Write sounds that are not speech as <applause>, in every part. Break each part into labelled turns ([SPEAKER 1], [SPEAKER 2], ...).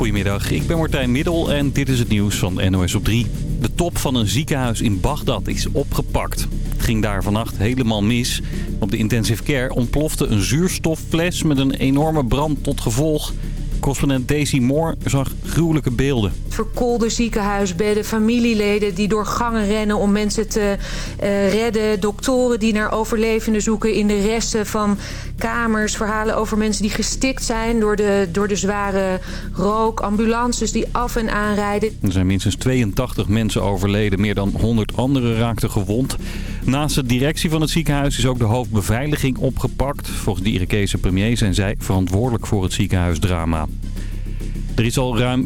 [SPEAKER 1] Goedemiddag, ik ben Martijn Middel en dit is het nieuws van NOS op 3. De top van een ziekenhuis in Bagdad is opgepakt. Het ging daar vannacht helemaal mis. Op de intensive care ontplofte een zuurstoffles met een enorme brand tot gevolg. Correspondent Daisy Moore zag gruwelijke beelden.
[SPEAKER 2] Verkoolde ziekenhuisbedden, familieleden die door gangen rennen om mensen te uh, redden. Doktoren die naar overlevenden zoeken in de resten van kamers. Verhalen over mensen die gestikt zijn door de, door de zware rook. Ambulances die af en aanrijden.
[SPEAKER 1] Er zijn minstens 82 mensen overleden. Meer dan 100 anderen raakten gewond. Naast de directie van het ziekenhuis is ook de hoofdbeveiliging opgepakt. Volgens de Irakese premier zijn zij verantwoordelijk voor het ziekenhuisdrama. Er is al ruim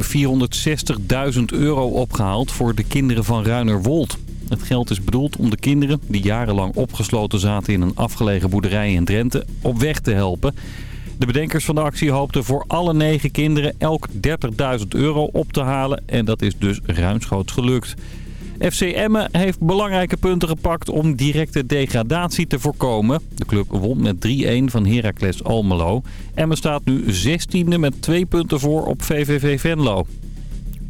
[SPEAKER 1] 460.000 euro opgehaald voor de kinderen van Ruinerwold. Het geld is bedoeld om de kinderen die jarenlang opgesloten zaten in een afgelegen boerderij in Drenthe op weg te helpen. De bedenkers van de actie hoopten voor alle negen kinderen elk 30.000 euro op te halen en dat is dus ruimschoots gelukt. FC Emmen heeft belangrijke punten gepakt om directe degradatie te voorkomen. De club won met 3-1 van Heracles Almelo. Emmen staat nu 16e met twee punten voor op VVV Venlo.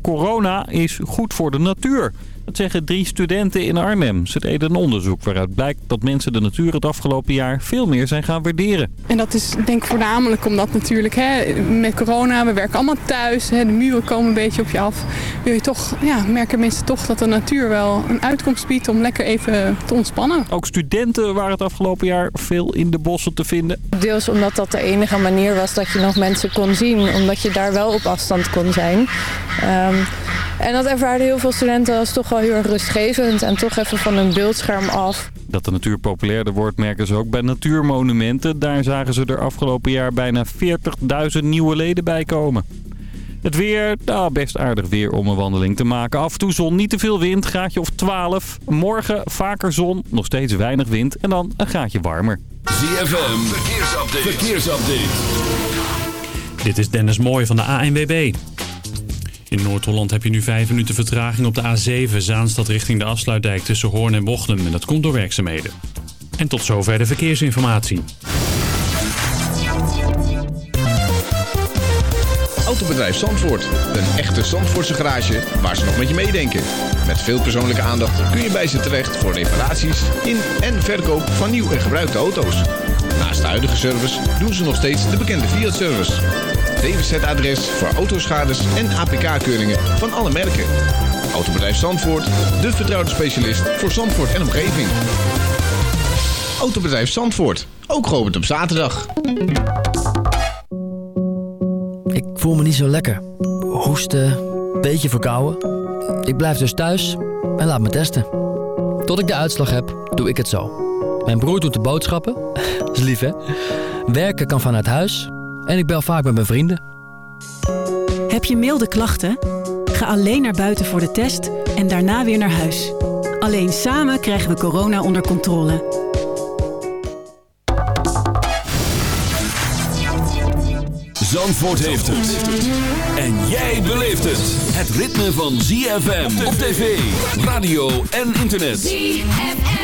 [SPEAKER 1] Corona is goed voor de natuur. Dat zeggen drie studenten in Arnhem. Ze deden een onderzoek waaruit blijkt dat mensen de natuur het afgelopen jaar veel meer zijn gaan waarderen.
[SPEAKER 3] En dat is denk ik voornamelijk omdat natuurlijk hè, met corona, we werken allemaal thuis. Hè, de muren komen een beetje op je af. Wil je toch, ja, merken mensen toch dat de natuur wel een uitkomst biedt om lekker even te ontspannen.
[SPEAKER 1] Ook studenten waren het afgelopen jaar veel in de bossen te vinden.
[SPEAKER 4] Deels omdat dat de enige manier was dat je nog mensen kon zien. Omdat je daar wel op afstand kon zijn. Um, en dat ervaarden heel veel studenten als toch wel heel erg rustgevend en toch even van een beeldscherm af.
[SPEAKER 1] Dat de natuur populairder wordt merken ze ook bij natuurmonumenten. Daar zagen ze er afgelopen jaar bijna 40.000 nieuwe leden bij komen. Het weer, nou, best aardig weer om een wandeling te maken. Af en toe zon, niet te veel wind, graadje of 12. Morgen vaker zon, nog steeds weinig wind en dan een graadje warmer.
[SPEAKER 5] ZFM, verkeersupdate. verkeersupdate.
[SPEAKER 6] Dit is Dennis Mooij van de ANWB. In Noord-Holland heb je nu 5 minuten vertraging op de A7 Zaanstad richting de afsluitdijk tussen Hoorn en Bochum. En dat komt door werkzaamheden. En tot zover de verkeersinformatie.
[SPEAKER 7] Autobedrijf Zandvoort. Een echte Zandvoortse garage waar ze nog met je meedenken. Met veel persoonlijke aandacht kun je bij ze terecht voor reparaties in en verkoop van nieuw en gebruikte auto's. Naast de huidige service doen ze nog steeds de bekende Fiat-service. DWZ-adres voor autoschades en APK-keuringen van alle merken. Autobedrijf Zandvoort, de vertrouwde specialist voor Zandvoort en omgeving. Autobedrijf Zandvoort, ook geopend op zaterdag.
[SPEAKER 8] Ik voel me niet zo lekker. Hoesten, beetje verkouden. Ik blijf dus thuis en laat me testen. Tot ik de uitslag heb, doe ik het zo. Mijn broer doet de boodschappen. is lief, hè? Werken kan vanuit huis en ik bel vaak met mijn vrienden.
[SPEAKER 9] Heb je milde klachten? Ga alleen naar buiten voor de test en daarna weer naar huis. Alleen samen krijgen we corona onder controle.
[SPEAKER 5] Zandvoort heeft het. En jij beleeft het. Het ritme van ZFM op tv, radio en internet. ZFM.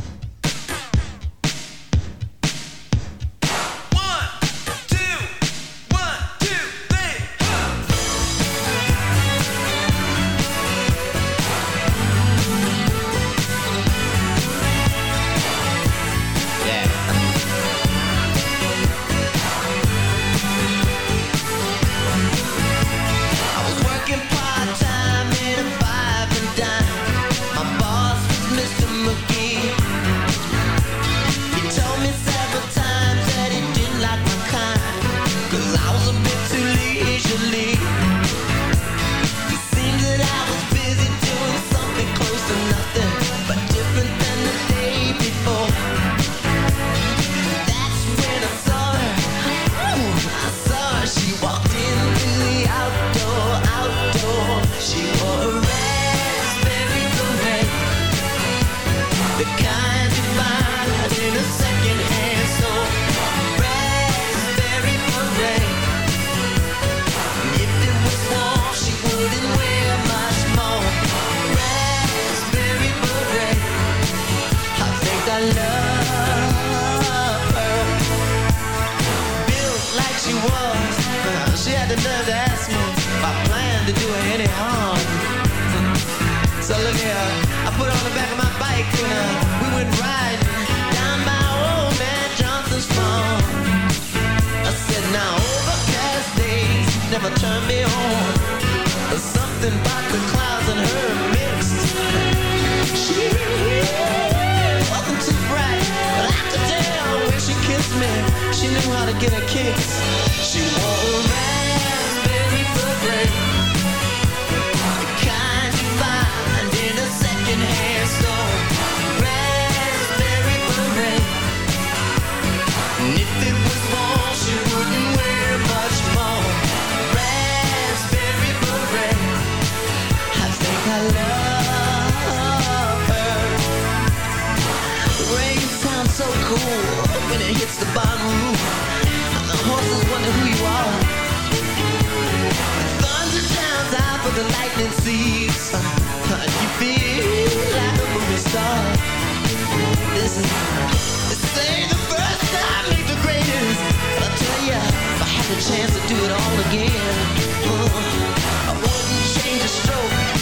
[SPEAKER 10] Chance to do it all again, uh, I wouldn't change a stroke.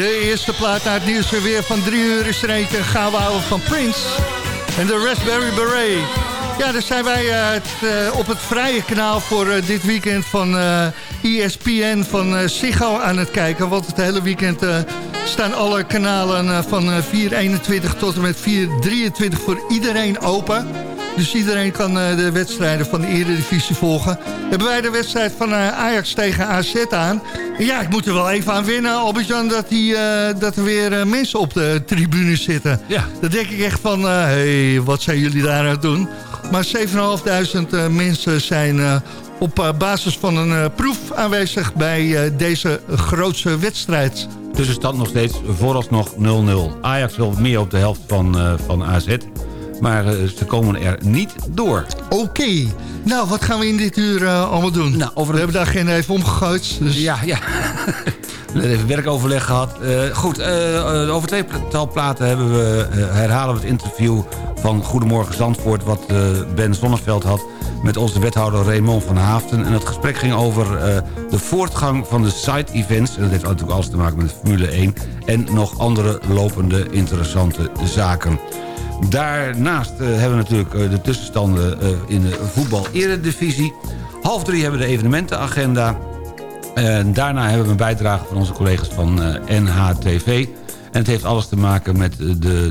[SPEAKER 11] De eerste plaat naar het nieuws weer van drie uur is er. Gaan we houden van Prince. En de Raspberry Beret. Ja, daar zijn wij het, uh, op het vrije kanaal voor uh, dit weekend van ESPN van Ziggo aan het kijken. Want het hele weekend staan alle kanalen van 421 tot en met 423 voor iedereen open. Dus iedereen kan de wedstrijden van de Eredivisie volgen. Hebben wij de wedstrijd van Ajax tegen AZ aan. En ja, ik moet er wel even aan winnen, Albert-Jan, dat, die, dat er weer mensen op de tribune zitten.
[SPEAKER 12] Ja.
[SPEAKER 11] Dan denk ik echt van, hé, hey, wat zijn jullie daar aan het doen? Maar 7.500 mensen zijn op basis van een proef aanwezig bij deze grootste wedstrijd.
[SPEAKER 12] Tussenstand nog steeds vooralsnog 0-0. Ajax wil meer op de helft van, van AZ. Maar uh, ze komen er niet door.
[SPEAKER 11] Oké. Okay. Nou, wat gaan we in dit uur uh, allemaal doen?
[SPEAKER 12] Nou, over
[SPEAKER 11] we hebben daar geen even omgegooid. Dus...
[SPEAKER 12] Ja, ja. <laughs> even werkoverleg gehad. Uh, goed, uh, over twee platen hebben we, herhalen we het interview van Goedemorgen Zandvoort... wat Ben Zonneveld had met onze wethouder Raymond van Haafden. En het gesprek ging over de voortgang van de side-events. En dat heeft natuurlijk alles te maken met Formule 1. En nog andere lopende interessante zaken. Daarnaast uh, hebben we natuurlijk uh, de tussenstanden uh, in de voetbal-eredivisie. Half drie hebben we de evenementenagenda. En daarna hebben we een bijdrage van onze collega's van NHTV. En het heeft alles te maken met de, de,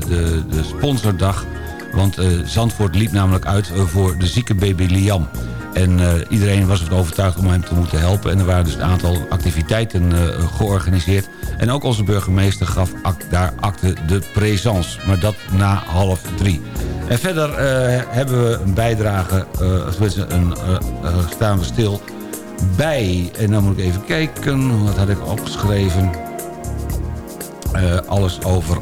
[SPEAKER 12] de sponsordag. Want Zandvoort liep namelijk uit voor de zieke baby Liam. En uh, iedereen was ervan overtuigd om hem te moeten helpen. En er waren dus een aantal activiteiten uh, georganiseerd. En ook onze burgemeester gaf daar acte de présence. Maar dat na half drie. En verder uh, hebben we een bijdrage, een, staan we stil bij... en dan moet ik even kijken, wat had ik opgeschreven... alles over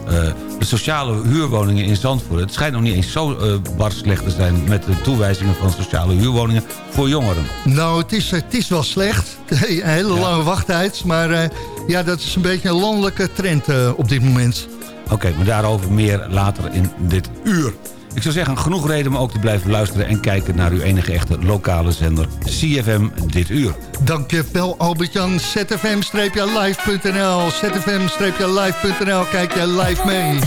[SPEAKER 12] de sociale huurwoningen in Zandvoort. Het schijnt nog niet eens zo uh, bar slecht te zijn... met de toewijzingen van sociale huurwoningen voor jongeren.
[SPEAKER 11] Nou, het is, het is wel slecht. <laughs> Een hele ja. lange wachttijd. Maar uh, ja, dat is een beetje een landelijke trend uh, op dit moment.
[SPEAKER 12] Oké, okay, maar daarover meer later in dit uur. Ik zou zeggen, genoeg reden om ook te blijven luisteren... en kijken naar uw enige echte lokale zender CFM dit uur.
[SPEAKER 11] Dankjewel Albert-Jan, zfm-live.nl, zfm-live.nl, kijk jij live mee.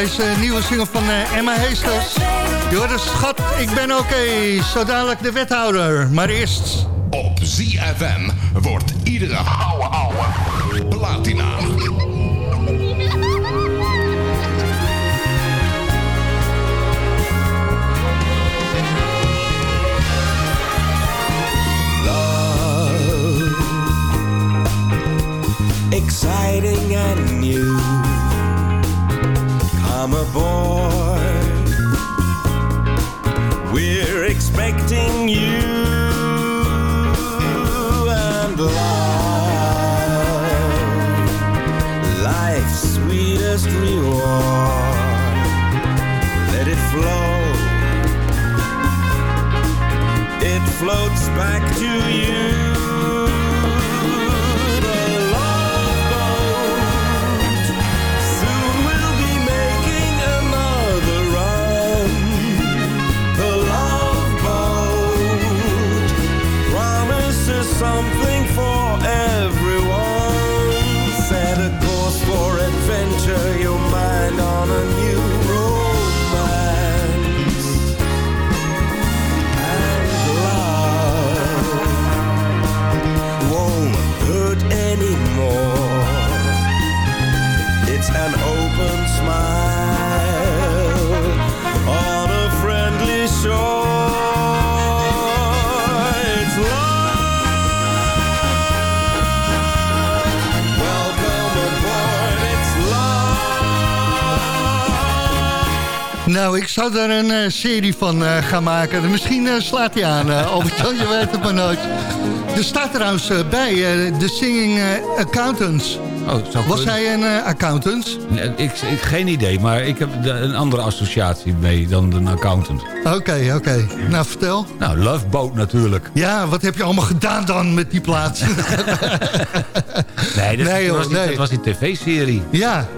[SPEAKER 11] Deze nieuwe single van eh, Emma Heesters. Joris, schat, ik ben oké. Zo dadelijk de wethouder. Maar eerst...
[SPEAKER 13] Op ZFM wordt iedere ouwe ouwe platina.
[SPEAKER 10] love exciting and new come aboard we're expecting you and love. Life's sweetest reward. Let it flow. It floats back to you.
[SPEAKER 11] Ik zou daar een eh, serie van eh, gaan maken. Misschien eh, slaat hij aan, uh, Albert-Jan, je weet het maar nooit. Er staat trouwens bij, de Singing Accountants.
[SPEAKER 12] Oh,
[SPEAKER 11] Was
[SPEAKER 12] kunnen.
[SPEAKER 11] hij een accountant?
[SPEAKER 12] Nee, Ik, ik, geen idee, maar ik heb een andere associatie mee dan een accountant.
[SPEAKER 11] Oké, oké. Nou, vertel.
[SPEAKER 12] Nou, Love Boat natuurlijk.
[SPEAKER 11] Ja, wat heb je allemaal gedaan dan met die plaats? <laughs>
[SPEAKER 12] Nee, dat,
[SPEAKER 11] Nee, joh,
[SPEAKER 12] was, die,
[SPEAKER 11] nee.
[SPEAKER 12] dat was die tv-serie.
[SPEAKER 11] ja,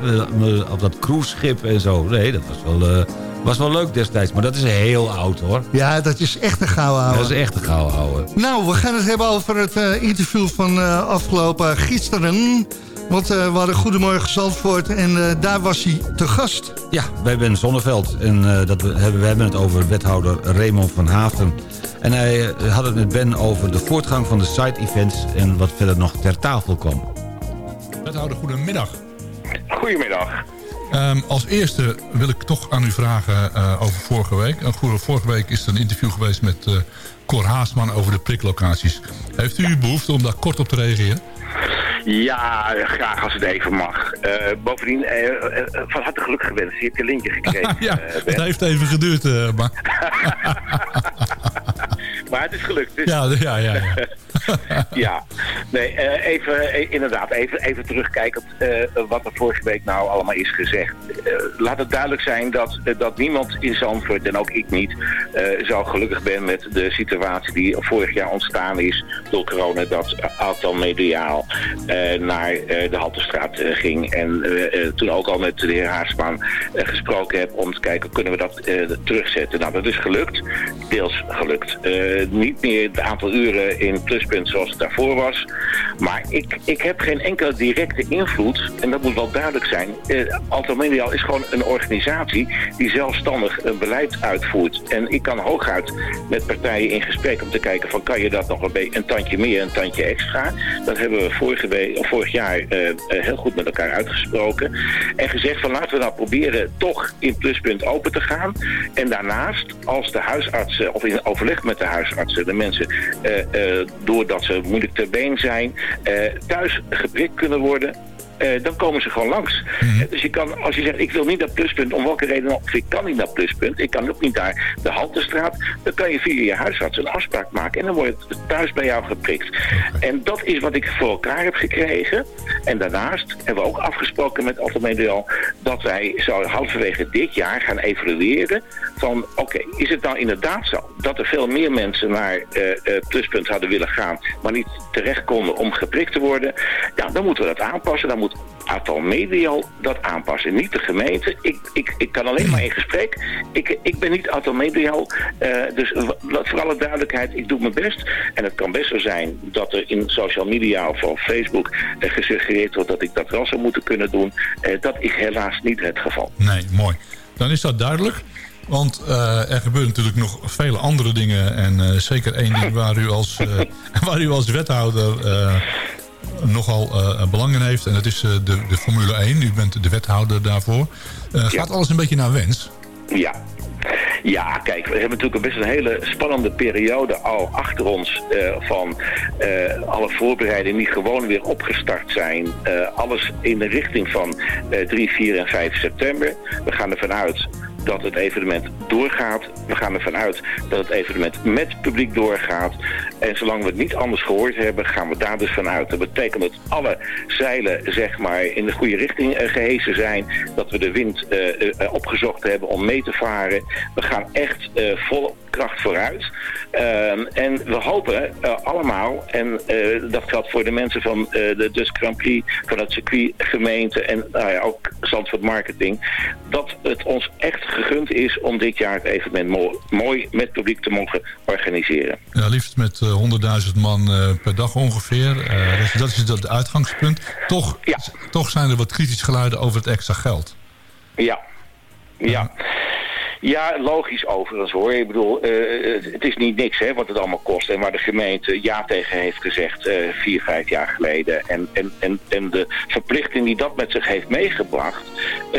[SPEAKER 12] Op dat cruiseschip en zo. Nee, dat was wel, was wel leuk destijds. Maar dat is heel oud hoor.
[SPEAKER 11] ja, dat is echt een gouden ouwe.
[SPEAKER 12] Dat is echt een gouden ouwe.
[SPEAKER 11] Nou, we gaan het hebben over het eh, interview van eh, afgelopen gisteren. Want eh, we hadden Goedemorgen Zandvoort en eh, daar was hij te gast.
[SPEAKER 12] Ja, bij Ben Zonneveld. En eh, dat we, hebben, we hebben het over wethouder Raymond van Haafden. En hij eh, had het met Ben over de voortgang van de side-events... en wat verder nog ter tafel kwam.
[SPEAKER 14] Wethouder, goedemiddag.
[SPEAKER 15] Goedemiddag.
[SPEAKER 14] Ehm, als eerste wil ik toch aan u vragen eh, over vorige week. Vorige week is er een interview geweest met eh Cor Haasman over de priklocaties. Heeft u behoefte om daar kort op te reageren?
[SPEAKER 15] Ja, graag als het even mag. Eh, bovendien, eh, eh, van harte geluk gewenst. Je hebt je lintje gekregen. <laughs>
[SPEAKER 14] ja, het heeft even geduurd, maar... <laughs>
[SPEAKER 15] Maar het is gelukt. Dus,
[SPEAKER 14] Ja, ja, ja. ja. <laughs> <laughs>
[SPEAKER 15] ja. Nee, eh, even, eh, inderdaad, even, even terugkijkend eh, wat er vorige week nou allemaal is gezegd. Laat het duidelijk zijn dat, dat niemand in Zandvoort, en ook ik niet, zo gelukkig ben met de situatie die vorig jaar ontstaan is door corona, dat Altan Mediaal naar de Haltestraat ging. En toen ook al met de heer Haasman eh, gesproken heb om te kijken, kunnen we dat terugzetten? Nou, dat is gelukt. Deels gelukt. Niet meer het aantal uren in zoals het daarvoor was. Maar ik, ik heb geen enkele directe invloed, en dat moet wel duidelijk zijn. Medial is gewoon een organisatie die zelfstandig een beleid uitvoert. En ik kan hooguit met partijen in gesprek om te kijken van kan je dat nog een, een tandje meer, een tandje extra. Dat hebben we vorige week, vorig jaar eh, eh, heel goed met elkaar uitgesproken. En gezegd van laten we nou proberen toch in pluspunt open te gaan. En daarnaast, als de huisartsen, of in overleg met de huisartsen, de mensen, eh, doordat ze moeilijk ter been zijn, eh, thuis geprikt kunnen worden. Eh, dan komen ze gewoon langs. Eh, Dus je kan, als je zegt, ik wil niet naar pluspunt, om welke reden dan ook, of ik kan niet naar pluspunt, ik kan ook niet naar de Haltestraat, dan kan je via je huisarts een afspraak maken en dan wordt het thuis bij jou geprikt. En dat is wat ik voor elkaar heb gekregen. En daarnaast hebben we ook afgesproken met Altomedial dat wij zo halverwege dit jaar gaan evalueren van, oké, is het nou inderdaad zo dat er veel meer mensen naar eh, pluspunt hadden willen gaan, maar niet terecht konden om geprikt te worden? Ja, dan moeten we dat aanpassen. Dan moeten moet Atomedio dat aanpassen. Niet de gemeente. Ik, ik, ik kan alleen maar in gesprek. Ik, ik ben niet Atomedio. Eh, dus voor alle duidelijkheid, ik doe mijn best. En het kan best zo zijn dat er in social media of op Facebook eh, gesuggereerd wordt dat ik dat wel zou moeten kunnen doen. Eh, dat is helaas niet het geval.
[SPEAKER 14] Nee, mooi. Dan is dat duidelijk. Want er gebeuren natuurlijk nog vele andere dingen. En zeker één ding waar u als, <laughs> waar u als wethouder nogal eh, belang in heeft. En dat is eh, de, de Formule 1. U bent de wethouder daarvoor. Eh, gaat alles een beetje naar wens?
[SPEAKER 15] Ja. Ja, kijk, we hebben natuurlijk best een hele spannende periode al achter ons van alle voorbereidingen die gewoon weer opgestart zijn. Alles in de richting van eh 3, 4 en 5 september. We gaan ervan uit dat het evenement doorgaat. We gaan ervan uit dat het evenement met publiek doorgaat. En zolang we het niet anders gehoord hebben, gaan we daar dus vanuit. Dat betekent dat alle zeilen zeg maar, in de goede richting eh, gehesen zijn. Dat we de wind eh, eh, opgezocht hebben om mee te varen. We gaan echt eh, vol kracht vooruit. Ehm, en we hopen eh, allemaal, en eh, dat geldt voor de mensen van eh, de Dus Grand Prix, van het circuit, gemeente en nou ja, ook Zandvoort Marketing, dat het ons echt gegund is om dit jaar het evenement mooi, mooi met publiek te mogen organiseren.
[SPEAKER 14] Ja, liefst met eh, 100.000 man per dag ongeveer. Dat, is- het uitgangspunt. Toch, toch zijn er wat kritische geluiden over het extra geld.
[SPEAKER 15] Ja, ja. Ja, logisch overigens hoor. Ik bedoel, eh, het- is niet niks hè, wat het allemaal kost. En waar de gemeente ja tegen heeft gezegd eh, vier, vijf jaar geleden. En, en, en, en de verplichting die dat met zich heeft meegebracht...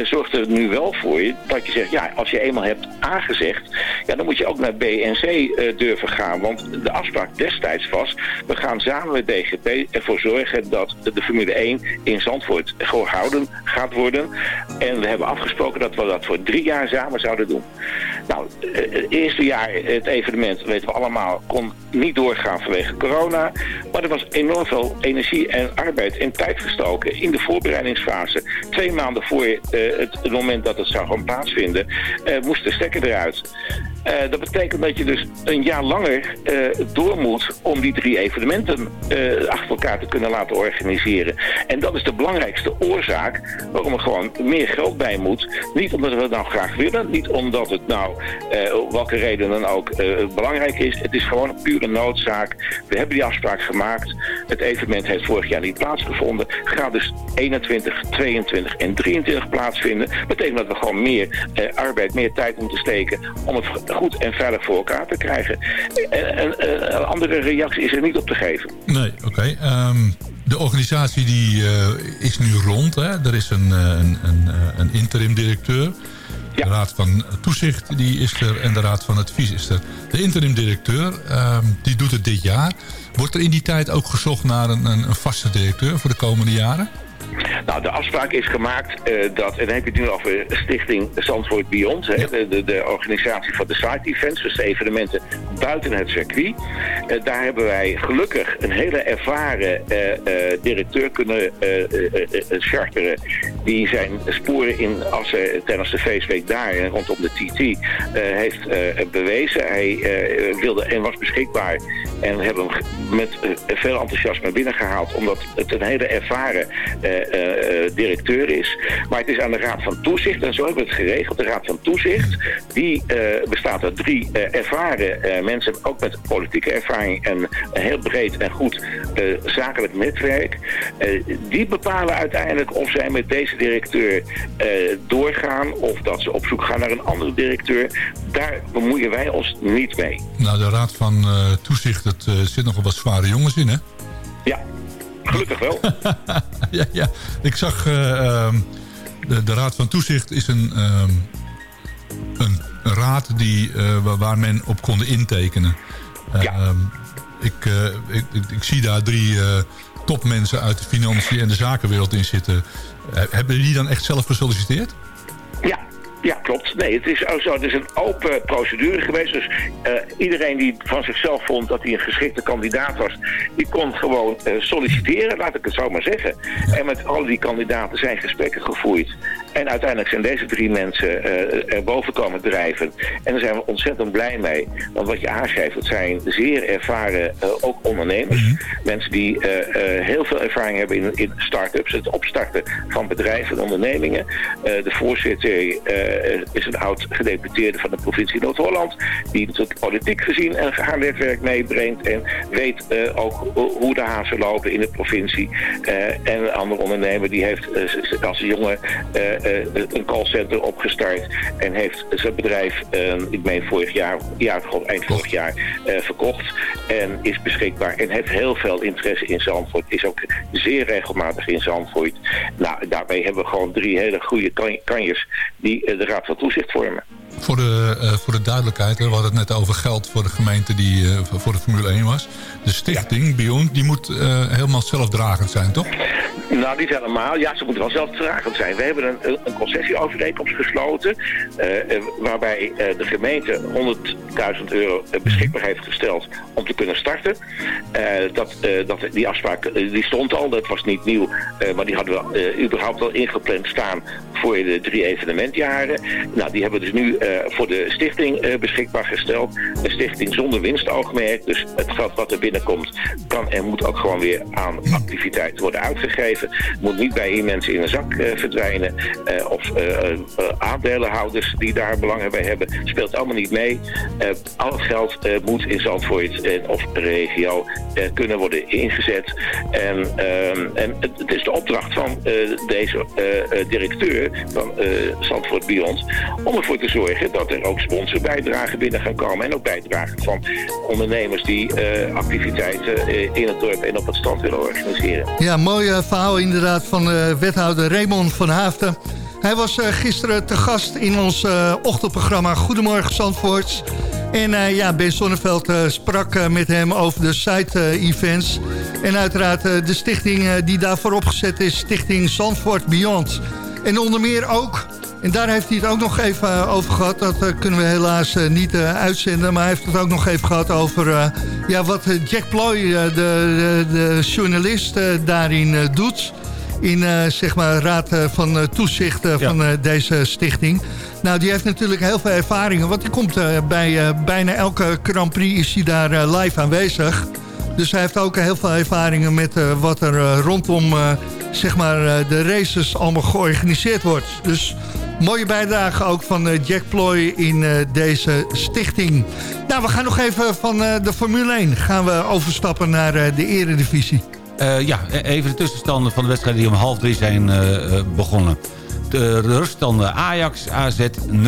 [SPEAKER 15] zorgt er nu wel voor je dat je zegt... ja, als je eenmaal hebt aangezegd... ja, dan moet je ook naar BNC eh, durven gaan. Want de afspraak destijds was... we gaan samen met DGP ervoor zorgen dat de Formule 1 in Zandvoort gehouden gaat worden. En we hebben afgesproken dat we dat voor drie jaar samen zouden doen. Nou, eh, het eerste jaar, het evenement, weten we allemaal, kon niet doorgaan vanwege corona. Maar er was enorm veel energie en arbeid en tijd gestoken in de voorbereidingsfase. Twee maanden voor eh, het, moment dat het zou gaan plaatsvinden, eh, moest de stekker eruit. Eh, dat betekent dat je dus een jaar langer eh, door moet om die drie evenementen eh, achter elkaar te kunnen laten organiseren. En dat is de belangrijkste oorzaak waarom er gewoon meer geld bij moet. Niet omdat we het nou graag willen, niet omdat het nou, welke reden dan ook, belangrijk is. Het is gewoon een pure noodzaak. We hebben die afspraak gemaakt. Het evenement heeft vorig jaar niet plaatsgevonden. Gaat dus 21, 22 en 23 plaatsvinden. Betekent dat we gewoon meer arbeid, meer tijd moeten steken om het goed en veilig voor elkaar te krijgen. En, en, een andere reactie is er niet op te geven.
[SPEAKER 14] Nee, oké. Ehm, de organisatie die eh, is nu rond. Hè? Er is een, eh, een, een, eh, een interim directeur. De raad van toezicht die is er en de raad van advies is er. De interim directeur ehm, die doet het dit jaar. Wordt er in die tijd ook gezocht naar een, een, een vaste directeur voor de komende jaren?
[SPEAKER 15] Nou, de afspraak is gemaakt eh, dat, en dan heb je het nu over Stichting Zandvoort Beyond, hè, de, de, de organisatie van de side events, dus de evenementen buiten het circuit. Eh, daar hebben wij gelukkig een hele ervaren eh, directeur kunnen charteren, die zijn sporen in Assen tijdens de feestweek daar en rondom de TT heeft bewezen. Hij wilde en was beschikbaar en hebben hem met veel enthousiasme binnengehaald, omdat het een hele ervaren directeur is. Maar het is aan de Raad van Toezicht, en zo hebben we het geregeld. De Raad van Toezicht, die eh, bestaat uit drie eh, ervaren eh, mensen, ook met politieke ervaring en een heel breed en goed eh, zakelijk netwerk. Eh, die bepalen uiteindelijk of zij met deze directeur eh, doorgaan of dat ze op zoek gaan naar een andere directeur. Daar bemoeien wij ons niet mee.
[SPEAKER 14] Nou, de raad van eh, toezicht, het eh, zit nogal wat zware jongens in, hè?
[SPEAKER 15] Ja, gelukkig wel. <laughs>
[SPEAKER 14] ja, ja, ik zag... eh, ehm, de, de raad van toezicht is een, ehm, een, raad die, eh, waar, men op kon intekenen. Ehm, ik, eh, ik, ik, ik zie daar drie topmensen uit de financiën en de zakenwereld in zitten. Hebben die dan echt zelf gesolliciteerd?
[SPEAKER 15] Ja, ja, klopt. Nee, het is, zo, het is een open procedure geweest. Dus eh, iedereen die van zichzelf vond dat hij een geschikte kandidaat was... die kon gewoon eh, solliciteren, laat ik het zo maar zeggen. En met al die kandidaten zijn gesprekken gevoerd. En uiteindelijk zijn deze drie mensen uh, erboven komen drijven. En daar zijn we ontzettend blij mee. Want wat je aangeeft, het zijn zeer ervaren uh, ook ondernemers.
[SPEAKER 14] Mhm.
[SPEAKER 15] Mensen die heel veel ervaring hebben in, in start-ups. Het opstarten van bedrijven en ondernemingen. de voorzitter is een oud gedeputeerde van de provincie Noord-Holland. Die natuurlijk politiek gezien en haar netwerk meebrengt. En weet ook hoe de hazen lopen in de provincie. en een andere ondernemer die heeft als jongen een callcenter opgestart en heeft zijn bedrijf, ik meen vorig jaar, ja, gewoon eind vorig jaar, verkocht en is beschikbaar en heeft heel veel interesse in Zandvoort. Is ook zeer regelmatig in Zandvoort. Nou, daarbij hebben we gewoon drie hele goede kan kanjers die de Raad van Toezicht vormen.
[SPEAKER 14] Voor de, uh, voor de duidelijkheid, we hadden het net over geld voor de gemeente die uh, voor de Formule 1 was. De stichting ja. Beyond, die moet uh, helemaal zelfdragend zijn, toch?
[SPEAKER 15] Nou, niet helemaal. Ja, ze moeten wel zelfdragend zijn. We hebben een, een concessieovereenkomst gesloten... waarbij de gemeente 100.000 euro beschikbaar heeft gesteld om te kunnen starten. dat, dat, die afspraak die stond al, dat was niet nieuw... maar die hadden we überhaupt al ingepland staan voor de drie evenementjaren. Nou, die hebben we dus nu uh, voor de stichting uh, beschikbaar gesteld. Een stichting zonder winstoogmerk. Dus het geld wat er binnenkomt kan en moet ook gewoon weer aan activiteiten worden uitgegeven. Moet niet bij één mensen in een zak uh, verdwijnen. of aandelenhouders die daar belang bij hebben. Speelt allemaal niet mee. al het geld moet in Zandvoort of regio kunnen worden ingezet. En, ehm, en het is de opdracht van deze directeur van Zandvoort Beyond om ervoor te zorgen dat er ook sponsorbijdragen binnen gaan komen. En ook bijdragen van ondernemers die uh, activiteiten uh, in het dorp en op het strand willen organiseren.
[SPEAKER 11] Ja, mooi verhaal inderdaad van wethouder Raymond van Haafden. Hij was gisteren te gast in ons ochtendprogramma Goedemorgen Zandvoort. En ja, Ben Sonneveld sprak met hem over de site-events. en uiteraard de stichting die daarvoor opgezet is, Stichting Zandvoort Beyond. En onder meer ook en daar heeft hij het ook nog even over gehad. Dat uh, kunnen we helaas uh, niet uh, uitzenden. Maar hij heeft het ook nog even gehad over ja, wat Jack Ploy, de, de, de, journalist, daarin doet. In zeg maar raad van toezicht van deze stichting. Nou, die heeft natuurlijk heel veel ervaringen. Want die komt bij bijna elke Grand Prix is hij daar live aanwezig. Dus hij heeft ook heel veel ervaringen met wat er rondom zeg maar, de races allemaal georganiseerd wordt. Dus Mooie bijdrage ook van eh, Jack Ploy in eh, deze stichting. Nou, we gaan nog even van eh, de Formule 1 gaan we overstappen naar de eredivisie.
[SPEAKER 12] Ja, e- even de tussenstanden van de wedstrijden die om half drie zijn begonnen. De ruststanden Ajax, AZ 0-0.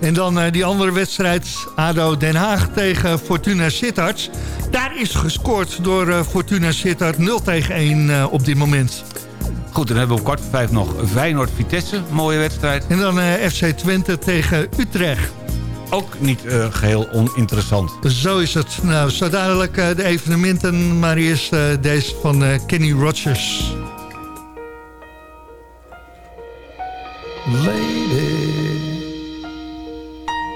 [SPEAKER 11] En dan uh, die andere wedstrijd, ADO Den Haag tegen Fortuna Sittard. Daar is gescoord door Fortuna Sittard 0 tegen 1 op dit moment.
[SPEAKER 12] Goed, dan hebben we op kwart voor vijf nog Feyenoord-Vitesse. Mooie wedstrijd.
[SPEAKER 11] En dan uh, FC Twente tegen Utrecht.
[SPEAKER 12] Ook niet uh, geheel oninteressant.
[SPEAKER 11] Zo is het. Nou, zo dadelijk uh, de evenementen. Maar eerst deze van Kenny Rogers.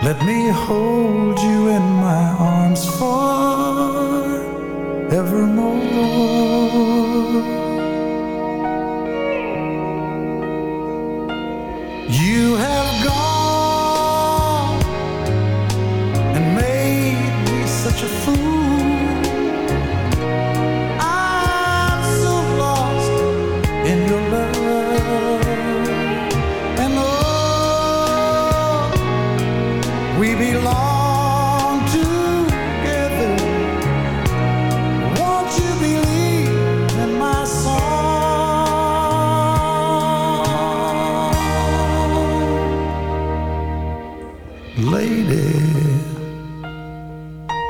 [SPEAKER 16] Let me hold you in my arms forevermore. You have gone and made me such a fool.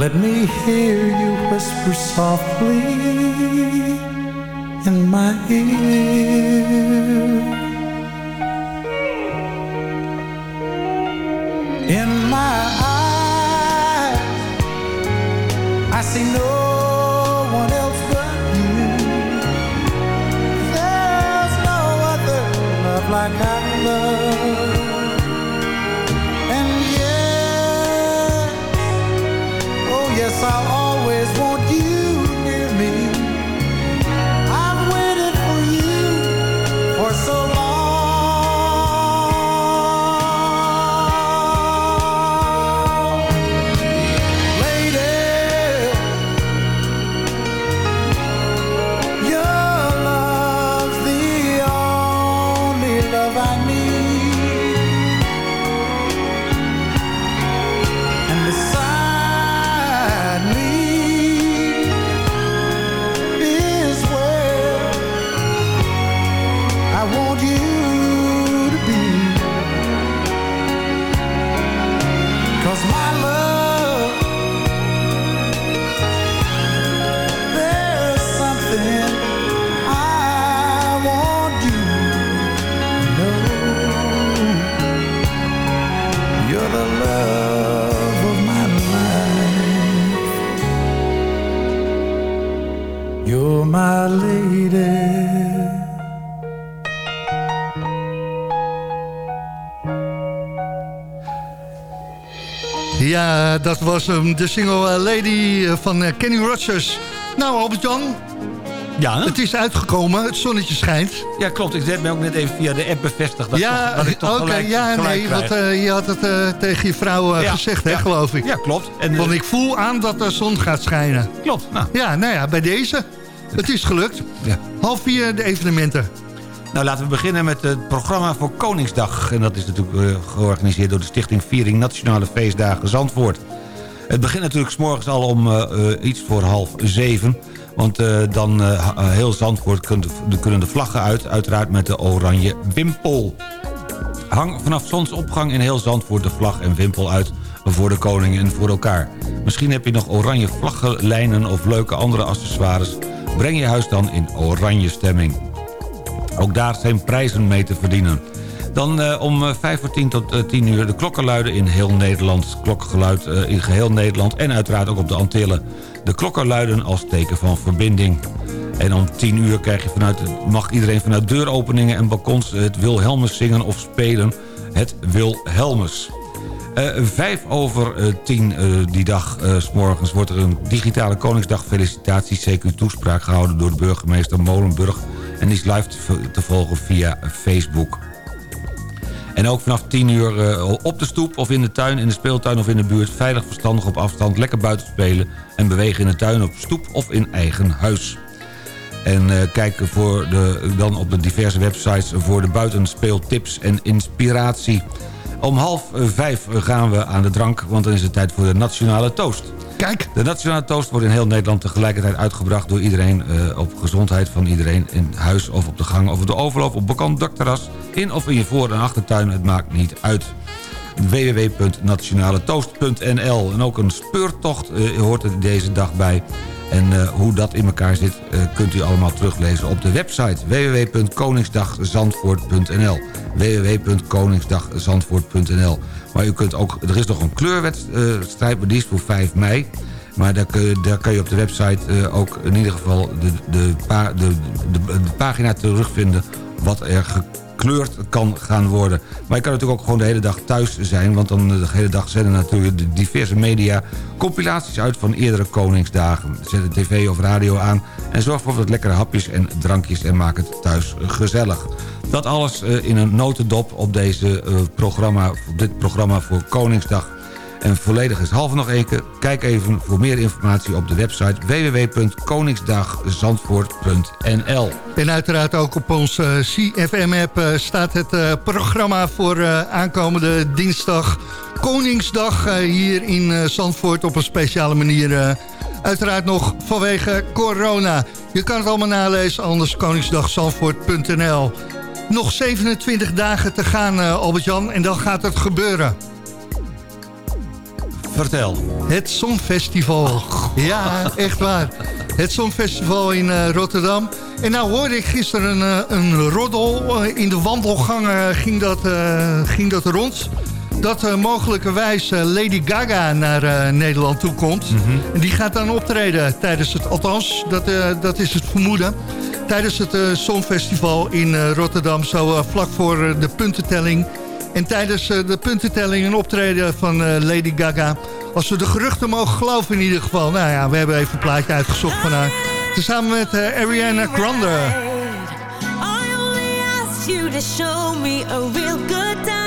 [SPEAKER 16] Let me hear you whisper softly in my ear. In my eyes, I see no
[SPEAKER 11] dat was hem, de single eh, Lady eh, van eh, Kenny Rogers. Nou, Albert-Jan,
[SPEAKER 12] Ja,
[SPEAKER 11] het is uitgekomen, het zonnetje schijnt.
[SPEAKER 12] ja, klopt. Ik heb me ook net even via de app bevestigd. Dat,
[SPEAKER 11] ja,
[SPEAKER 12] toch, dat ik toch
[SPEAKER 11] oké,
[SPEAKER 12] gelijk,
[SPEAKER 11] ja, nee,
[SPEAKER 12] krijg.
[SPEAKER 11] want eh, je had het eh, tegen je vrouw eh,
[SPEAKER 12] Ja,
[SPEAKER 11] gezegd, hè, geloof ik.
[SPEAKER 12] Ja, klopt. En, eh,
[SPEAKER 11] Want ik voel aan dat de zon gaat schijnen.
[SPEAKER 12] Klopt. Nou,
[SPEAKER 11] Ja, nou ja, bij deze. Het is gelukt.
[SPEAKER 12] ja.
[SPEAKER 11] Half vier de evenementen.
[SPEAKER 12] Nou, laten we beginnen met het programma voor Koningsdag. En dat is natuurlijk eh, georganiseerd door de Stichting Viering Nationale Feestdagen Zandvoort. Het begint natuurlijk 's morgens al om eh, eh, iets voor half zeven. Want eh, dan ha- heel Zandvoort kunnen de vlaggen uit. Uiteraard met de oranje wimpel. Hang vanaf zonsopgang in heel Zandvoort de vlag en wimpel uit... voor de koning en voor elkaar. Misschien heb je nog oranje vlaggenlijnen of leuke andere accessoires. Breng je huis dan in oranje stemming. Ook daar zijn prijzen mee te verdienen. Dan eh, om eh, 5 voor 10 tot eh, 10 uur de klokken luiden in heel Nederland. Klokkengeluid eh, in geheel Nederland en uiteraard ook op de Antillen. De klokken luiden als teken van verbinding. En om 10 uur krijg je vanuit, mag iedereen vanuit deuropeningen en balkons... het Wilhelmus zingen of spelen. Het Wilhelmus. Eh, vijf over eh, tien eh, die dag, eh, s morgens, wordt er een digitale Koningsdag felicitatie CQ toespraak gehouden door de burgemeester Molenburg. En die is live te volgen via Facebook. En ook vanaf 10 uur eh, op de stoep of in de tuin, in de speeltuin of in de buurt... veilig verstandig op afstand, lekker buiten spelen... en bewegen in de tuin, op stoep of in eigen huis. En eh, kijk voor de, dan op de diverse websites voor de buitenspeeltips en inspiratie. Om half vijf gaan we aan de drank, want dan is het tijd voor de Nationale Toast.
[SPEAKER 11] Kijk.
[SPEAKER 12] De Nationale Toast wordt in heel Nederland tegelijkertijd uitgebracht door iedereen... Eh, op gezondheid van iedereen in huis of op de gang of op de overloop... op balkon, dakterras, in of in je voor- en achtertuin, het maakt niet uit www.nationaletoast.nl. En ook een speurtocht eh, hoort er deze dag bij. En eh, hoe dat in elkaar zit kunt u allemaal teruglezen op de website www.koningsdagzandvoort.nl www.koningsdagzandvoort.nl Maar u kunt ook, er is nog een kleurwedstrijd, maar die is voor 5 mei. Maar daar daar kun je op de website eh, ook in ieder geval de, de, de, de pagina terugvinden... wat er gekleurd kan gaan worden. Maar je kan natuurlijk ook gewoon de hele dag thuis zijn... want dan de hele dag zenden natuurlijk de diverse media... compilaties uit van eerdere Koningsdagen. Zet de tv of radio aan en zorg voor wat lekkere hapjes en drankjes... en maak het thuis gezellig. Dat alles eh, in een notendop op, deze, eh, programma, op dit programma voor Koningsdag... En volledig is halve nog eken. Kijk even voor meer informatie op de website www.koningsdagzandvoort.nl
[SPEAKER 11] En uiteraard ook op onze CFM-app eh, staat het eh, programma voor eh, aankomende dinsdag. Koningsdag hier in Zandvoort op een speciale manier. uiteraard nog vanwege corona. Je kan het allemaal nalezen, anders koningsdagzandvoort.nl. Nog 27 dagen te gaan, Albert-Jan, en dan gaat het gebeuren.
[SPEAKER 12] Vertel.
[SPEAKER 11] Het Songfestival. ja, echt waar. Het Songfestival in eh, Rotterdam. En nou hoorde ik gisteren een, eh, een roddel. eh, in de wandelgangen ging dat, ging dat rond. Dat eh, mogelijkerwijs Lady Gaga naar Nederland toe komt. En die gaat dan optreden tijdens het... Althans, dat, dat is het vermoeden. Tijdens het Songfestival in Rotterdam. Zo vlak voor de puntentelling. En tijdens eh, de puntentelling een optreden van eh, Lady Gaga. Als we de geruchten mogen geloven in ieder geval. Nou ja, we hebben even een plaatje uitgezocht van haar. Tezamen met eh, Ariana Grande.
[SPEAKER 17] asked you to show me a real good.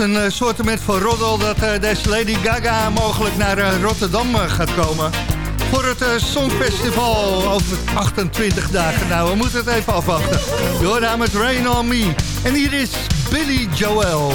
[SPEAKER 11] Een uh, soortement van roddel dat eh, deze Lady Gaga mogelijk naar eh, Rotterdam eh, gaat komen. Voor het eh, Songfestival over 28 dagen. Nou, we moeten het even afwachten. Jordaan met Rain on Me. En hier is Billy Joel.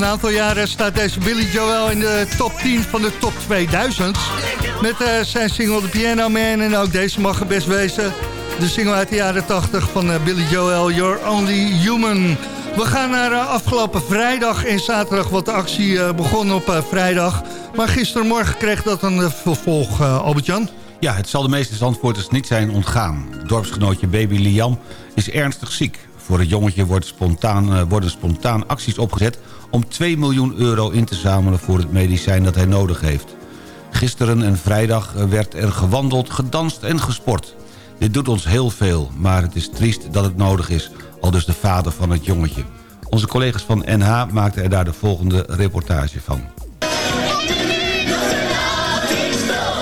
[SPEAKER 11] Een aantal jaren staat deze Billy Joel in de top 10 van de top 2000. Met eh, zijn single The Piano Man en ook deze mag er best wezen. De single uit de jaren 80 van eh, Billy Joel, You're Only Human. We gaan naar eh, afgelopen vrijdag en zaterdag, want de actie begon op vrijdag. Maar gistermorgen kreeg dat een vervolg, Albert-Jan.
[SPEAKER 12] Ja, het zal de meeste Zandvoorters niet zijn ontgaan. Dorpsgenootje baby Liam is ernstig ziek. Voor het jongetje wordt spontaan, worden spontaan acties opgezet... om 2 miljoen euro in te zamelen voor het medicijn dat hij nodig heeft. Gisteren en vrijdag werd er gewandeld, gedanst en gesport. Dit doet ons heel veel, maar het is triest dat het nodig is. Al dus de vader van het jongetje. Onze collega's van NH maakten er daar de volgende reportage van.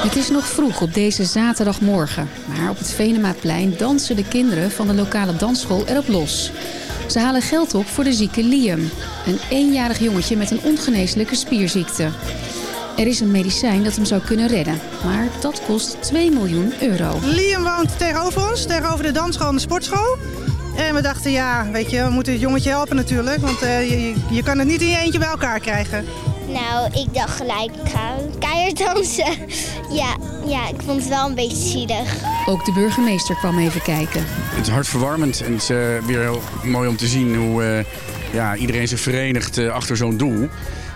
[SPEAKER 18] Het is nog vroeg op deze zaterdagmorgen. Maar op het Venemaplein dansen de kinderen van de lokale dansschool erop los. Ze halen geld op voor de zieke Liam. Een eenjarig jongetje met een ongeneeslijke spierziekte. Er is een medicijn dat hem zou kunnen redden. Maar dat kost 2 miljoen euro.
[SPEAKER 19] Liam woont tegenover ons, tegenover de dansschool en de sportschool. En we dachten, ja, weet je, we moeten het jongetje helpen natuurlijk. Want eh, je, je- kan het niet in je eentje bij elkaar krijgen.
[SPEAKER 20] Nou, ik dacht gelijk, ik ga keihard dansen. Ja, ja, ik vond het wel een beetje zielig.
[SPEAKER 18] Ook de burgemeester kwam even kijken.
[SPEAKER 21] Het is hartverwarmend en het is eh, weer heel mooi om te zien hoe eh, ja, iedereen zich verenigt eh, achter zo'n doel.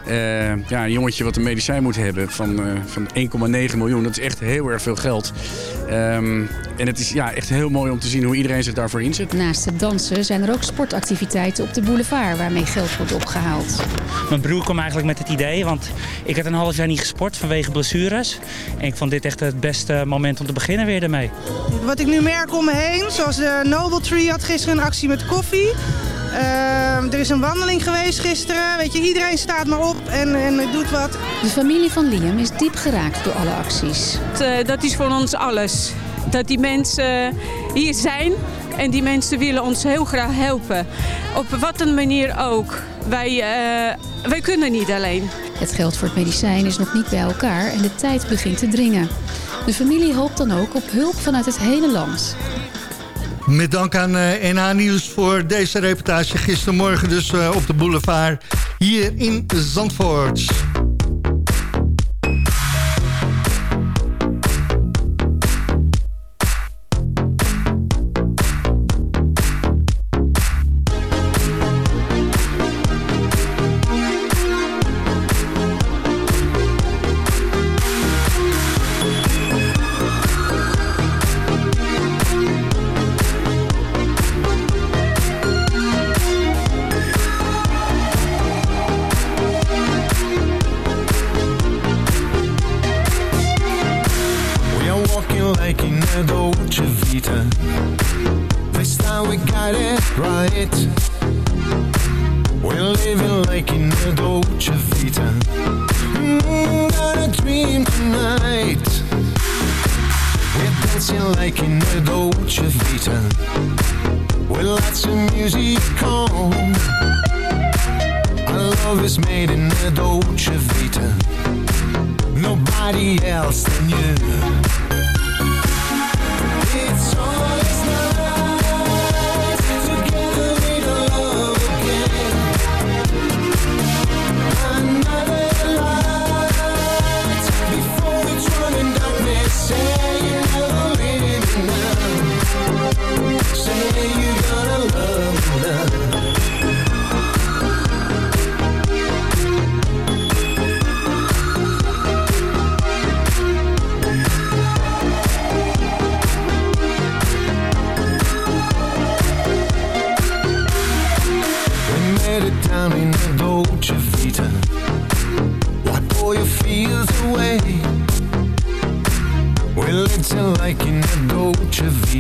[SPEAKER 21] Eh, ja, een jongetje wat een medicijn moet hebben van, eh, van 1,9 miljoen, dat is echt heel erg veel geld. Ehm, en het is ja, echt heel mooi om te zien hoe iedereen zich daarvoor inzet.
[SPEAKER 18] Naast het dansen zijn er ook sportactiviteiten op de boulevard waarmee geld wordt opgehaald.
[SPEAKER 22] Mijn broer kwam eigenlijk met het idee, want ik had een half jaar niet gesport vanwege blessures. En ik vond dit echt het beste moment om te beginnen weer ermee.
[SPEAKER 19] Wat ik nu merk om me heen, zoals de Noble Tree had gisteren een actie met koffie. Ehm, er is een wandeling geweest gisteren. Weet je, iedereen staat maar op en, en doet wat.
[SPEAKER 18] De familie van Liam is diep geraakt door alle acties.
[SPEAKER 23] Eh, Dat is voor ons alles. Dat die mensen hier zijn en die mensen willen ons heel graag helpen. Op wat een manier ook. Wij, eh, wij kunnen niet alleen.
[SPEAKER 18] Het geld voor het medicijn is nog niet bij elkaar en de tijd begint te dringen. De familie hoopt dan ook op hulp vanuit het hele land.
[SPEAKER 11] Met dank aan eh, NH Nieuws voor deze reportage gistermorgen dus eh, op de boulevard hier in Zandvoort.
[SPEAKER 10] Nobody else than you.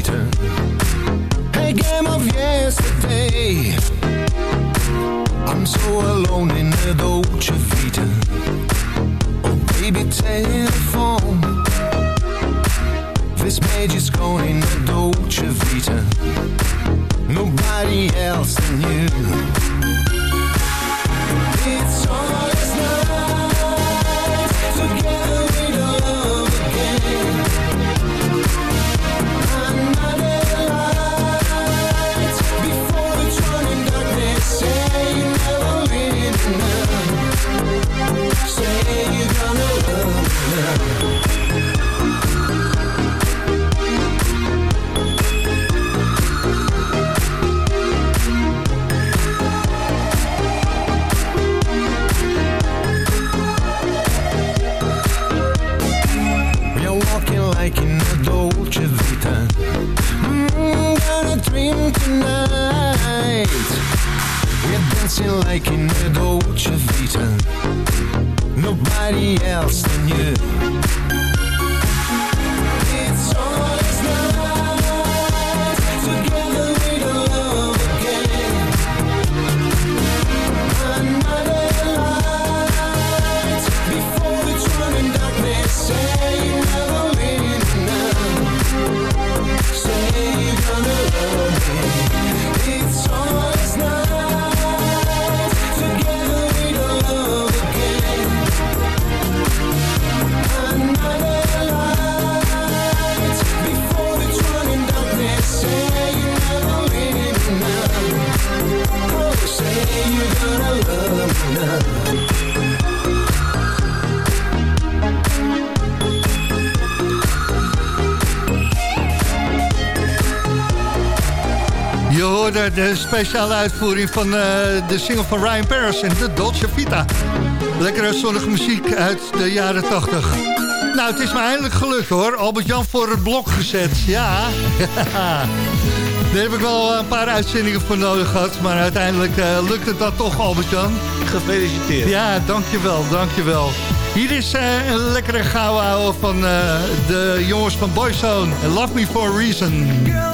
[SPEAKER 5] Vita. Hey, game of yesterday. I'm so alone in the Dolce Vita. Oh, baby, telephone. Dancing like in a Dolce Vita. Nobody else than you.
[SPEAKER 11] Hoorde de speciale uitvoering van eh, de single van Ryan Paris en de Dolce Vita. Lekkere zonnige muziek uit de jaren 80. Nou, het is me eindelijk gelukt hoor. Albert-Jan voor het blok gezet. Ja, <laughs> daar heb ik wel een paar uitzendingen voor nodig gehad. Maar uiteindelijk eh, lukt het dan toch, Albert-Jan.
[SPEAKER 12] Gefeliciteerd.
[SPEAKER 11] Ja, dankjewel, dankjewel. Hier is eh, een lekkere gouden ouwe van eh, de jongens van Boyzone. Love Me For A Reason.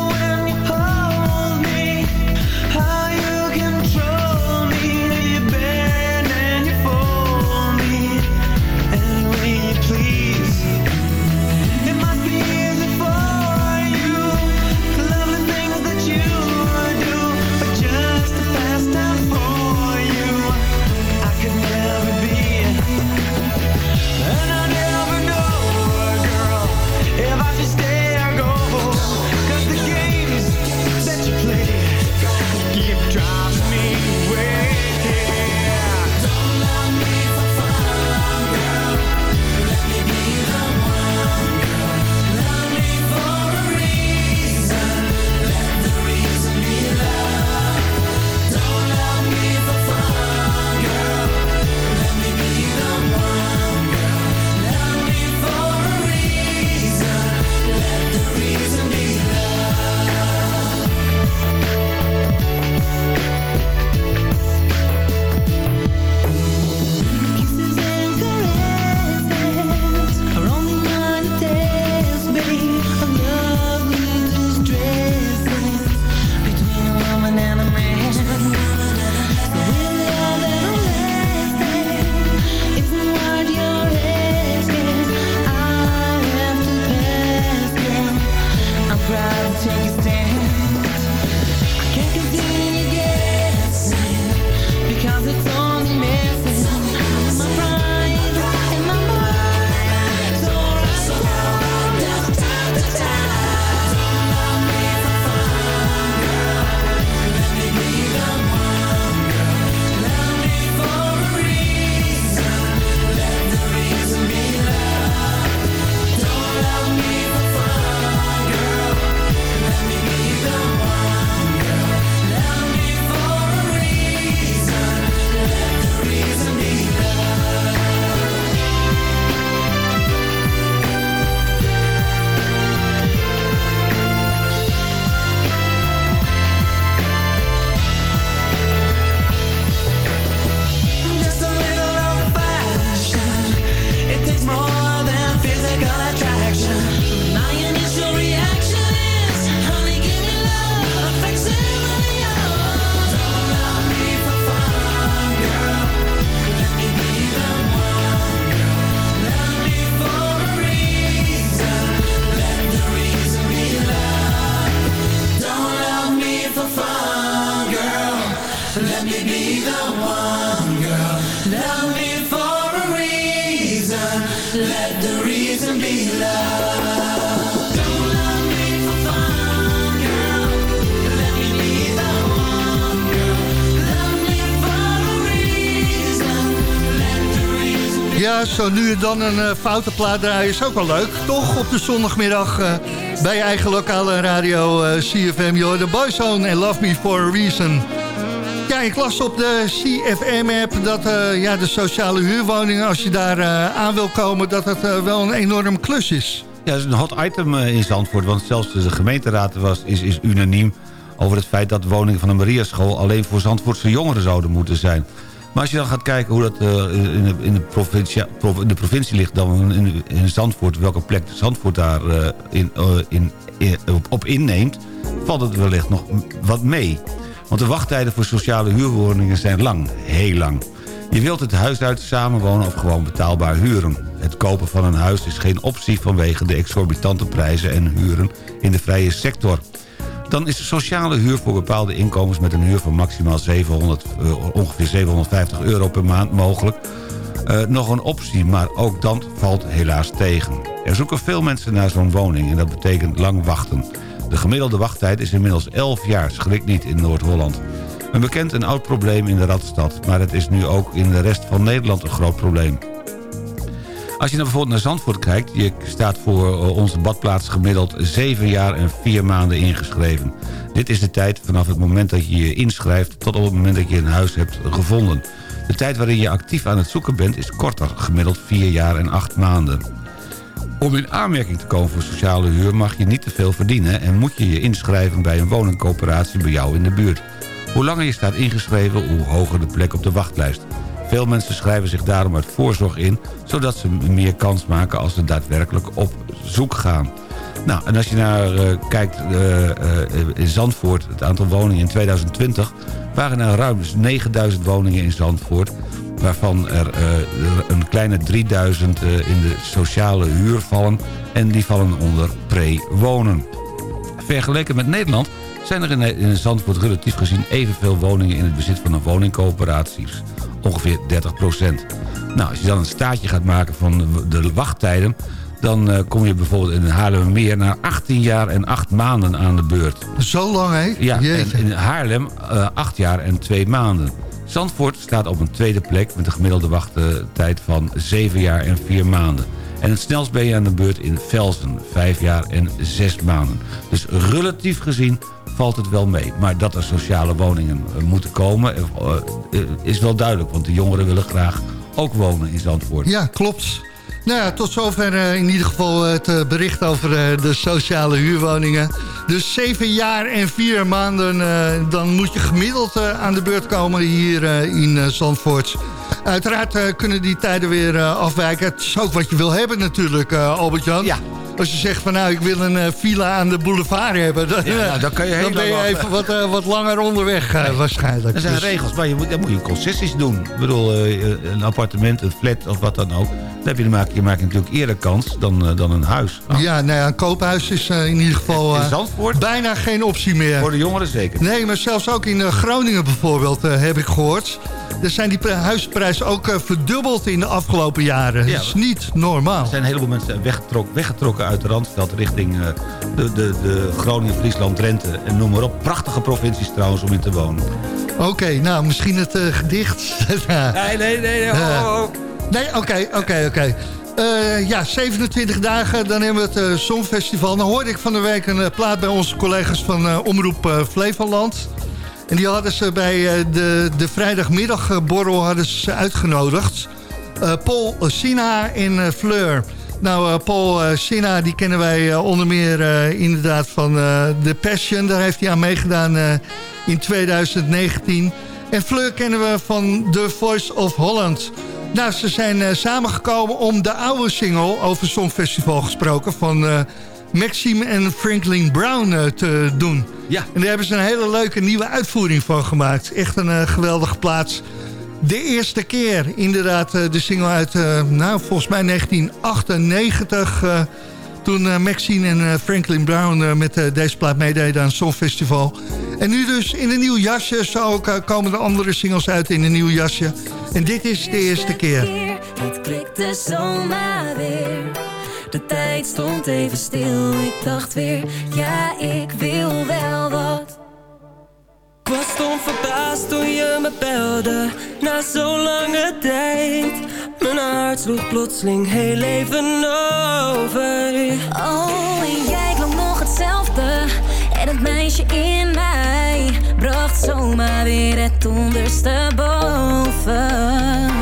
[SPEAKER 11] Dan een uh, foute plaat draaien is ook wel leuk. Toch op de zondagmiddag uh, bij je eigen lokale radio uh, CFM. Joh, de Boyzone en Love Me For A Reason. Ja, ik las op de CFM-app dat ja, de sociale huurwoningen... als je daar aan wil komen, dat het wel een enorm klus is.
[SPEAKER 12] Ja, dat is een hot item in Zandvoort. Want zelfs de gemeenteraad was, is, is unaniem over het feit... dat woningen van de Mariaschool alleen voor Zandvoortse jongeren zouden moeten zijn. Maar als je dan gaat kijken hoe dat in, de, in, de provincie, in de provincie ligt... dan in, in Zandvoort, welke plek Zandvoort daar in, in, in, op, op inneemt... valt het wellicht nog wat mee... Want de wachttijden voor sociale huurwoningen zijn lang, heel lang. Je wilt het huis uit samenwonen of gewoon betaalbaar huren. Het kopen van een huis is geen optie vanwege de exorbitante prijzen en huren in de vrije sector. Dan is sociale huur voor bepaalde inkomens met een huur van maximaal 700, uh, ongeveer 750 euro per maand mogelijk. Uh, nog een optie, maar ook dan valt helaas tegen. Er zoeken veel mensen naar zo'n woning en dat betekent lang wachten. De gemiddelde wachttijd is inmiddels 11 jaar, schrik niet in Noord-Holland. Een bekend en oud probleem in de Radstad, maar het is nu ook in de rest van Nederland een groot probleem. Als je dan bijvoorbeeld naar Zandvoort kijkt... je staat voor onze badplaats gemiddeld 7 jaar en 4 maanden ingeschreven. Dit is de tijd vanaf het moment dat je je inschrijft... tot op het moment dat je een huis hebt gevonden. De tijd waarin je actief aan het zoeken bent is korter, gemiddeld 4 jaar en 8 maanden. Om in aanmerking te komen voor sociale huur mag je niet te veel verdienen... en moet je je inschrijven bij een woningcoöperatie bij jou in de buurt. Hoe langer je staat ingeschreven, hoe hoger de plek op de wachtlijst. Veel mensen schrijven zich daarom uit voorzorg in... zodat ze meer kans maken als ze daadwerkelijk op zoek gaan. Nou, en als je naar uh, kijkt uh, uh, in Zandvoort, het aantal woningen in 2020... waren er ruim 9000 woningen in Zandvoort waarvan er een kleine 3000 uh, in de sociale huur vallen... en die vallen onder pre-wonen. Vergeleken met Nederland zijn er in, in Zandvoort relatief gezien... evenveel woningen in het bezit van een woningcoöperaties. Ongeveer 30 procent. Nou, als je dan een staatje gaat maken van de wachttijden... dan uh, kom je bijvoorbeeld in Haarlemmermeer na 18 jaar en 8 maanden aan de beurt.
[SPEAKER 11] Zo lang, hè?
[SPEAKER 12] Ja, in Haarlem 8 jaar en 2 maanden. Zandvoort staat op een tweede plek met een gemiddelde wachttijd van 7 jaar en 4 maanden. En het snelst ben je aan de beurt in Velsen, 5 jaar en 6 maanden. Dus relatief gezien valt het wel mee. Maar dat er sociale woningen moeten komen is wel duidelijk. Want de jongeren willen graag ook wonen in Zandvoort.
[SPEAKER 11] Ja, klopt. Nou ja, tot zover in ieder geval het bericht over de sociale huurwoningen. Dus zeven jaar en vier maanden, dan moet je gemiddeld aan de beurt komen hier in Zandvoort. Uiteraard kunnen die tijden weer afwijken. Het is ook wat je wil hebben natuurlijk, Albert-Jan.
[SPEAKER 12] Ja.
[SPEAKER 11] Als je zegt van nou, ik wil een uh, villa aan de boulevard hebben... dan,
[SPEAKER 12] ja, nou, dan, kan je <laughs>
[SPEAKER 11] dan ben je even wat, uh, wat langer onderweg uh, nee, waarschijnlijk.
[SPEAKER 12] Er zijn dus... regels, maar je moet, dan moet je concessies doen. Ik bedoel, een appartement, een flat of wat dan ook. Dan heb je, maak, je maakt natuurlijk eerder kans dan, dan een huis.
[SPEAKER 11] Ja, nou ja, een koophuis is in ieder geval
[SPEAKER 12] in Zandvoort?
[SPEAKER 11] bijna geen optie meer.
[SPEAKER 12] Voor de jongeren zeker.
[SPEAKER 11] Nee, maar zelfs ook in Groningen bijvoorbeeld heb ik gehoord... Er zijn die huisprijzen ook uh, verdubbeld in de afgelopen jaren. Ja, dat is niet normaal.
[SPEAKER 12] Er zijn een heleboel mensen weggetrokken, weggetrokken uit de Randstad... richting uh, de, de, de Groningen, Friesland, Drenthe en noem maar op. Prachtige provincies trouwens om in te wonen.
[SPEAKER 11] Oké, okay, nou misschien het uh, gedicht. <laughs>
[SPEAKER 12] nee, nee, nee. nee, oh, oh.
[SPEAKER 11] nee oké, oké, oké. Uh, ja, 27 dagen, dan hebben we het uh, Songfestival. Dan hoorde ik van de week een uh, plaat bij onze collega's van Omroep Flevoland. En die hadden ze bij de, de vrijdagmiddagborrel hadden ze uitgenodigd. Paul Sina en Fleur. Nou, Paul Sina, die kennen wij onder meer inderdaad van The Passion. Daar heeft hij aan meegedaan in 2019. En Fleur kennen we van The Voice of Holland... Nou, ze zijn samengekomen om de oude single over Songfestival gesproken... van Maxime en Franklin Brown uh, te doen.
[SPEAKER 12] Ja.
[SPEAKER 11] En daar hebben ze een hele leuke nieuwe uitvoering van gemaakt. Echt een geweldige plaats. De eerste keer inderdaad de single uit, nou, volgens mij 1998 Toen uh, Maxine en uh, Franklin Brown uh, met deze plaat meededen aan het Songfestival. En nu dus in een nieuw jasje. Zo ook komen de andere singles uit in een nieuw jasje. En dit is de eerste keer.
[SPEAKER 17] Het klikte zomaar weer. De tijd stond even stil. Ik dacht weer, ja ik wil wel wat.
[SPEAKER 24] Ik was stom verbaasd toen je me belde. Na zo'n lange tijd. Mijn hart sloeg plotseling heel even over.
[SPEAKER 17] Oh, en jij klonk nog hetzelfde. En het meisje in mij bracht zomaar weer het onderste boven.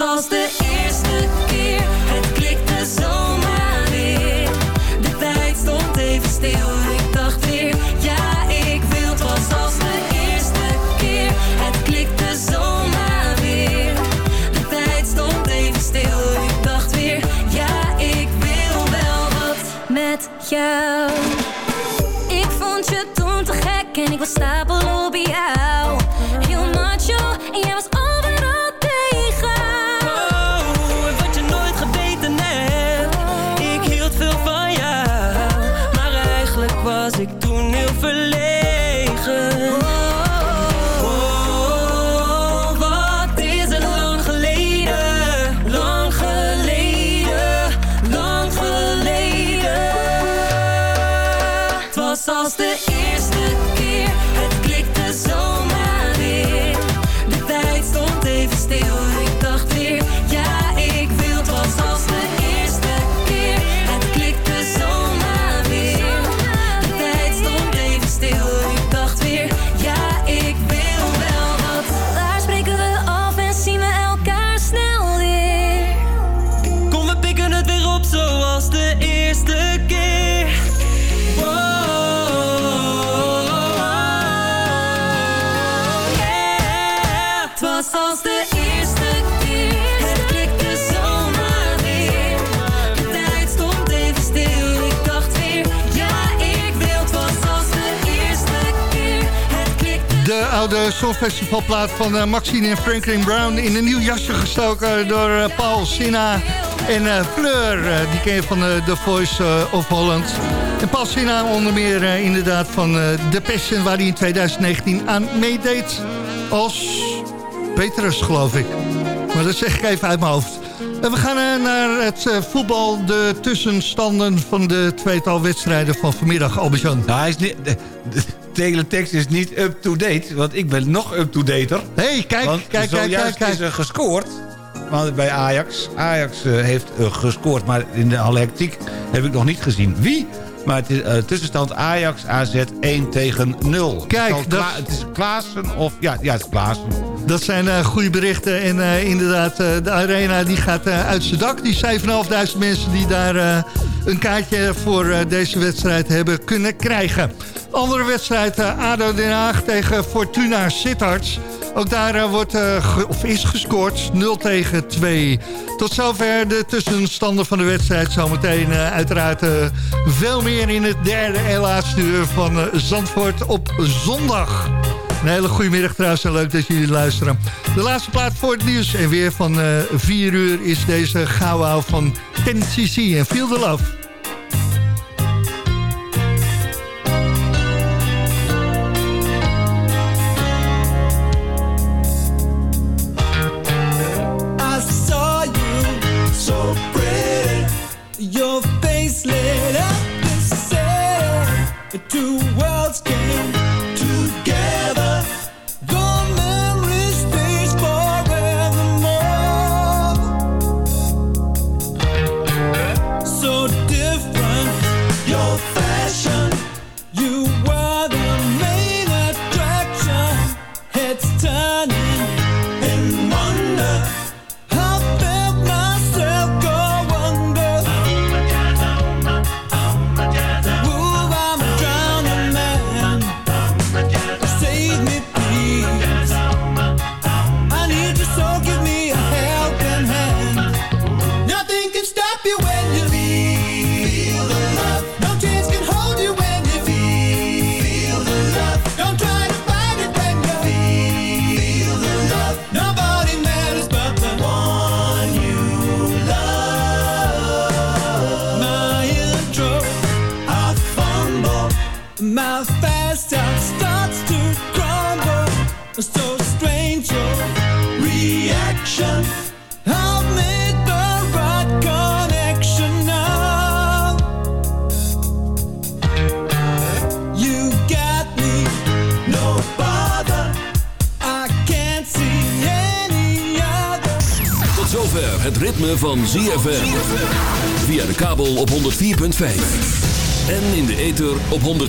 [SPEAKER 17] Als de eerste keer, het klikte zomaar weer. De tijd stond even stil, ik dacht weer, ja ik wil. Het was als de eerste keer, het klikte zomaar weer. De tijd stond even stil, ik dacht weer, ja ik wil wel wat met jou. Ik vond je toen te gek en ik was stapel klikte De
[SPEAKER 11] Songfestivalplaat van eh, Maxine en Franklin Brown... in een nieuw jasje gestoken door eh, Paul Sinna en eh, Fleur. die ken je van The Voice of Holland. En Paul Sinna onder meer inderdaad van The Passion... waar hij in 2019 aan meedeed als Petrus, geloof ik. Maar dat zeg ik even uit mijn hoofd. We gaan naar het voetbal, de tussenstanden van de tweetal wedstrijden van vanmiddag, Albert-Jan.
[SPEAKER 12] Nou, hij is niet, teletext is niet up-to-date, want ik ben nog up-to-dater.
[SPEAKER 11] hey, kijk,
[SPEAKER 12] want
[SPEAKER 11] kijk, kijk,
[SPEAKER 12] zojuist
[SPEAKER 11] kijk, kijk.
[SPEAKER 12] is er gescoord bij Ajax. Ajax eh, heeft eh, gescoord, maar in de alle hectiek heb ik nog niet gezien. Wie? Maar het is eh, tussenstand Ajax AZ 1 tegen 0.
[SPEAKER 11] Kijk,
[SPEAKER 12] het
[SPEAKER 11] dat-
[SPEAKER 12] Kla- het is Klaassen of... Ja, ja, het is Klaassen.
[SPEAKER 11] Dat zijn eh, goede berichten. En eh, inderdaad, eh, de arena die gaat uit zijn dak. Die 7.500 mensen die daar een kaartje voor deze wedstrijd hebben kunnen krijgen. Andere wedstrijd, ADO Den Haag tegen Fortuna Sittard. Ook daar wordt, of is gescoord 0 tegen 2. Tot zover de tussenstanden van de wedstrijd. Zometeen uiteraard veel meer in het derde en laatste uur van Zandvoort op zondag. Een hele goede middag trouwens en leuk dat jullie luisteren. De laatste plaat voor het nieuws en weer van 4 uur is deze gauw van 10cc en Feel the Love.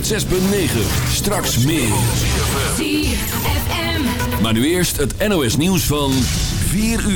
[SPEAKER 25] 106.9. Straks meer.
[SPEAKER 26] 4
[SPEAKER 25] Maar nu eerst het NOS nieuws van 4 uur.